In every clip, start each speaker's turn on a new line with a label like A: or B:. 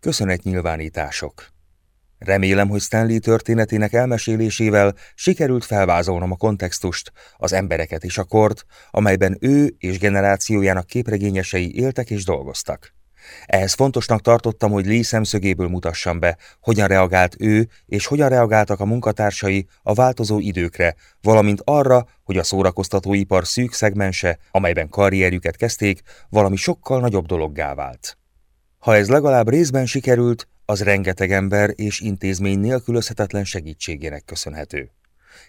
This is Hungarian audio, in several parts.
A: Köszönetnyilvánítások Remélem, hogy Stanley történetének elmesélésével sikerült felvázolnom a kontextust, az embereket és a kort, amelyben ő és generációjának képregényesei éltek és dolgoztak. Ehhez fontosnak tartottam, hogy Lee szemszögéből mutassam be, hogyan reagált ő, és hogyan reagáltak a munkatársai a változó időkre, valamint arra, hogy a szórakoztatóipar szűk szegmense, amelyben karrierjüket kezdték, valami sokkal nagyobb dologgá vált. Ha ez legalább részben sikerült, az rengeteg ember és intézmény nélkülözhetetlen segítségének köszönhető.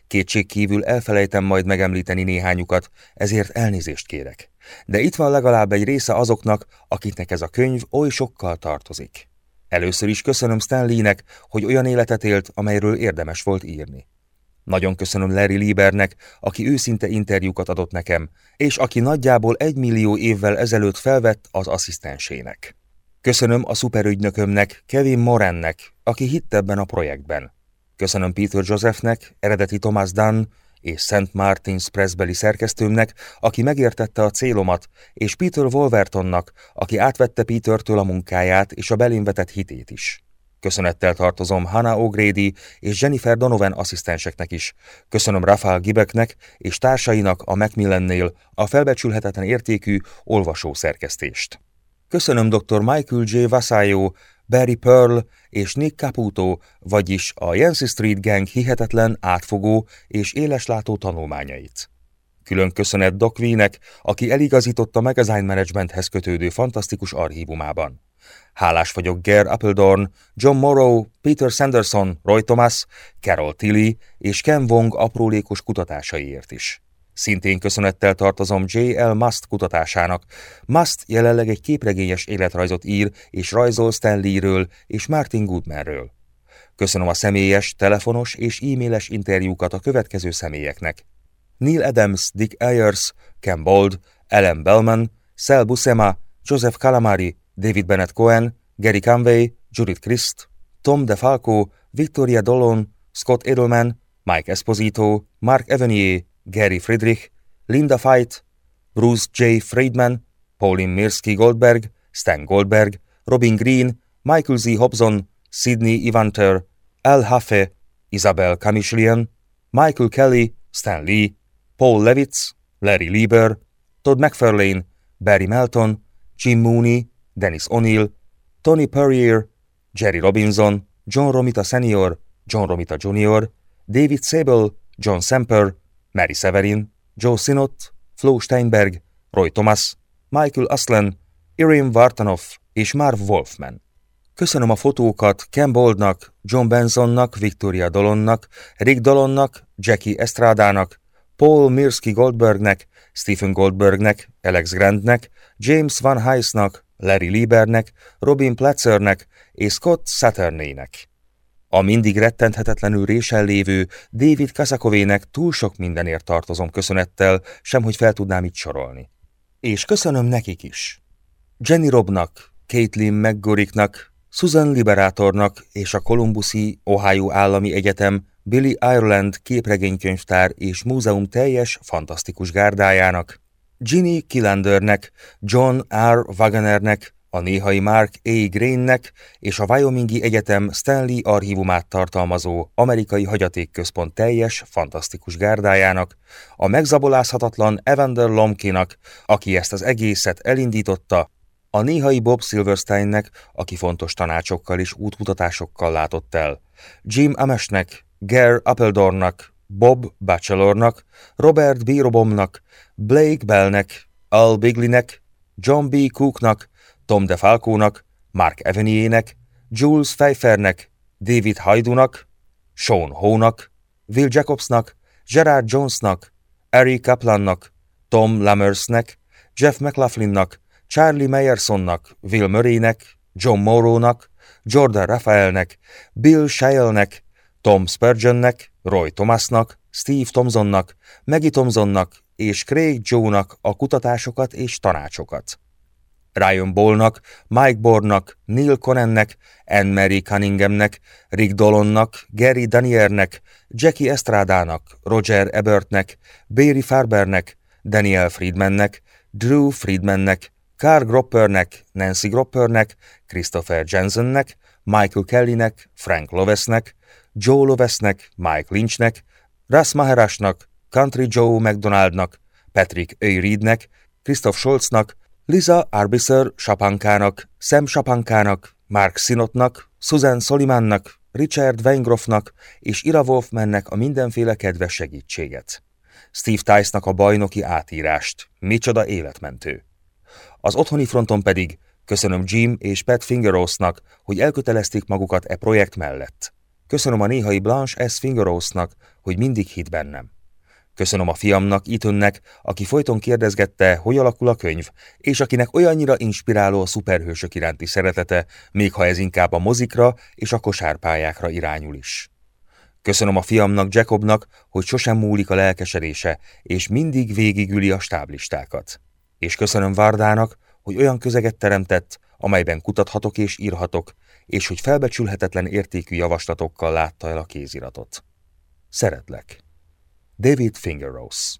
A: Kétség kívül elfelejtem majd megemlíteni néhányukat, ezért elnézést kérek. De itt van legalább egy része azoknak, akiknek ez a könyv oly sokkal tartozik. Először is köszönöm Stanleynek, hogy olyan életet élt, amelyről érdemes volt írni. Nagyon köszönöm Larry Liebernek, aki őszinte interjúkat adott nekem, és aki nagyjából egy millió évvel ezelőtt felvett az asszisztensének. Köszönöm a szuperügynökömnek, Kevin Morennek, aki hitt ebben a projektben. Köszönöm Peter Josephnek, eredeti Thomas Dunn és St. Martins Pressbeli szerkesztőmnek, aki megértette a célomat, és Peter Wolvertonnak, aki átvette Petertől a munkáját és a belém hitét is. Köszönettel tartozom Hannah O'Grady és Jennifer Donovan asszisztenseknek is. Köszönöm Rafael Gibeknek és társainak a Macmillannél a felbecsülhetetlen értékű olvasó szerkesztést. Köszönöm dr. Michael J. Vasayo, Barry Pearl és Nick Caputo, vagyis a Yancey Street Gang hihetetlen, átfogó és éleslátó tanulmányait. Külön köszönet Doc V-nek, aki eligazította Magazine Managementhez kötődő fantasztikus archívumában. Hálás vagyok Ger Appledorn, John Morrow, Peter Sanderson, Roy Thomas, Carol Tilly és Ken Wong aprólékos kutatásaiért is. Szintén köszönettel tartozom J.L. Must kutatásának. Must jelenleg egy képregényes életrajzot ír és rajzol Stanleyről és Martin Goodmanről. Köszönöm a személyes, telefonos és e-mailes interjúkat a következő személyeknek. Neil Adams, Dick Ayers, Ken Bold, Ellen Bellman, Sal Buscema, Joseph Calamari, David Bennett Cohen, Gary Conway, Judith Christ, Tom DeFalco, Victoria Dollon, Scott Edelman, Mike Esposito, Mark Evanier, Gary Friedrich, Linda Fight, Bruce J. Friedman, Pauline Mirsky Goldberg, Stan Goldberg, Robin Green, Michael Z. Hobson, Sidney Ivanter, Al Haffe, Isabel Kamishlian, Michael Kelly, Stan Lee, Paul Levitz, Larry Lieber, Todd McFarlane, Barry Melton, Jim Mooney, Dennis O'Neill, Tony Purrier, Jerry Robinson, John Romita Sr., John Romita Jr., David Sable, John Semper, Mary Severin, Joe Sinott, Flo Steinberg, Roy Thomas, Michael Aslan, Irene Vartanoff és Marv Wolfman. Köszönöm a fotókat Ken Boldnak, John Bensonnak, Victoria Dolonnak, Rick Dolonnak, Jackie Estradának, Paul Mirsky Goldbergnek, Stephen Goldbergnek, Alex Grantnek, James Van Heisnak, Larry Liebernek, Robin Platzernek és Scott Saturnaynek. A mindig rettenthetetlenül résen lévő David Kasakovének túl sok mindenért tartozom köszönettel, semhogy fel tudnám itt sorolni. És köszönöm nekik is. Jenny Robnak, Caitlin McGorricknak, Susan Liberatornak és a Columbusi Ohio Állami Egyetem Billy Ireland képregénykönyvtár és múzeum teljes, fantasztikus gárdájának, Ginny Killandernek, John R. Wagnernek, a néhai Mark A. Grainnek és a Wyomingi Egyetem Stanley archívumát tartalmazó amerikai hagyatékközpont teljes, fantasztikus gárdájának, a megzabolázhatatlan Evander Lomkinak, aki ezt az egészet elindította, a néhai Bob Silversteinnek, aki fontos tanácsokkal és útmutatásokkal látott el, Jim Amesnek, Ger Appledornak, Bob Bachelornak, Robert B. Robomnak, Blake Bellnek, Al Bigleynek, John B. Cooknak, Tom DeFalco-nak, Mark Evanier-nek, Jules Pfeiffernek, David Hajdunak, Sean Ho-nak, Will Jacobsnak, Gerard Jonesnak, Eric Kaplannak, Tom Lammersnek, Jeff McLaughlinnak, Charlie Meyersonnak, Will Murraynek, John Morrow-nak, Jordan Raphaelnek, Bill Shellnek, Tom Spurgeonnek, Roy Thomasnak, Steve Thompsonnak, Maggie Thompsonnak és Craig Joe-nak a kutatásokat és tanácsokat. Ryan Ballnak, Mike Bornak, Neil Connennek, Anne-Marie Cunninghamnek, Rick Dolonnak, Gary Daniernek, Jackie Estradának, Roger Ebertnek, Barry Farbernek, Daniel Friedmannek, Drew Friedmannek, Carl Groppernek, Nancy Groppernek, Christopher Jensennek, Michael Kellynek, Frank Lovesnek, Joe Lovesnek, Mike Lynchnek, Russ Maharashnak, Country Joe McDonaldnak, Patrick A. Reednek, Christoph Scholznak, Liza Arbisser Sapankának, Sam Sapankának, Mark Sinotnak, Susan Solimannak, Richard Weingroffnak és Ira Wolfmannek a mindenféle kedves segítséget. Steve Tice-nak a bajnoki átírást, micsoda életmentő. Az otthoni fronton pedig köszönöm Jim és Pat Fingerosnak, hogy elkötelezték magukat e projekt mellett. Köszönöm a néhai Blanche S. Fingerosnak, hogy mindig hit bennem. Köszönöm a fiamnak, Itönnek, aki folyton kérdezgette, hogy alakul a könyv, és akinek olyannyira inspiráló a szuperhősök iránti szeretete, még ha ez inkább a mozikra és a kosárpályákra irányul is. Köszönöm a fiamnak, Jacobnak, hogy sosem múlik a lelkesedése, és mindig végigüli a stáblistákat. És köszönöm Várdának, hogy olyan közeget teremtett, amelyben kutathatok és írhatok, és hogy felbecsülhetetlen értékű javaslatokkal látta el a kéziratot. Szeretlek. David Fingerrose